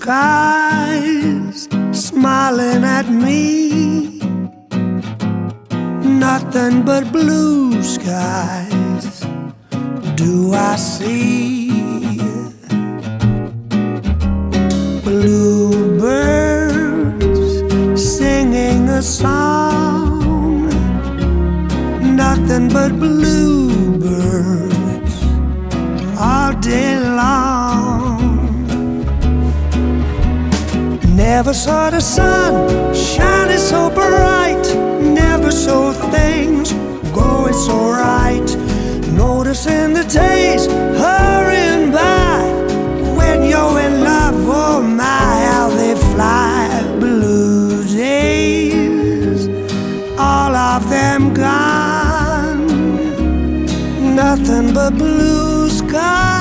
skies smiling at me. Nothing but blue skies do I see. Blue birds singing a song. Nothing but blue birds all day Never saw the sun shining so bright, never saw things going so right. Noticing the days hurrying by when you're in love. Oh my, how they fly. Blue days, all of them gone. Nothing but blue skies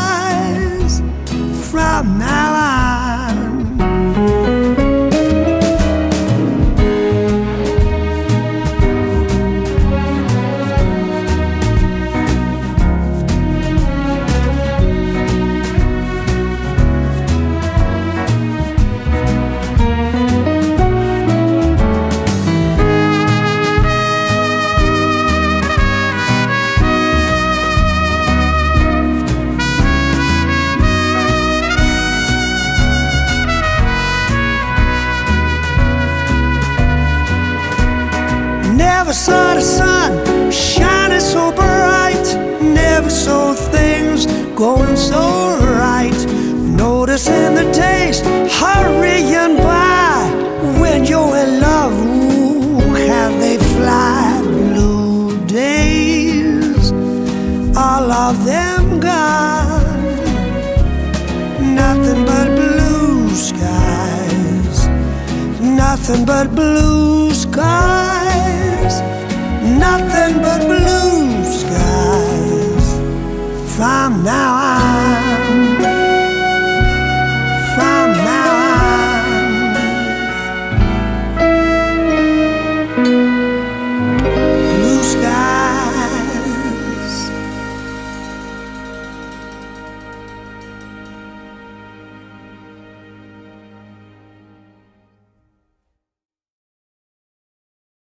Never saw the sun shining so bright. Never saw things going so right. Noticing the days hurrying by when you're in love. Ooh, how they fly. Blue days, all of them gone. Nothing but blue skies. Nothing but blue skies. From now on.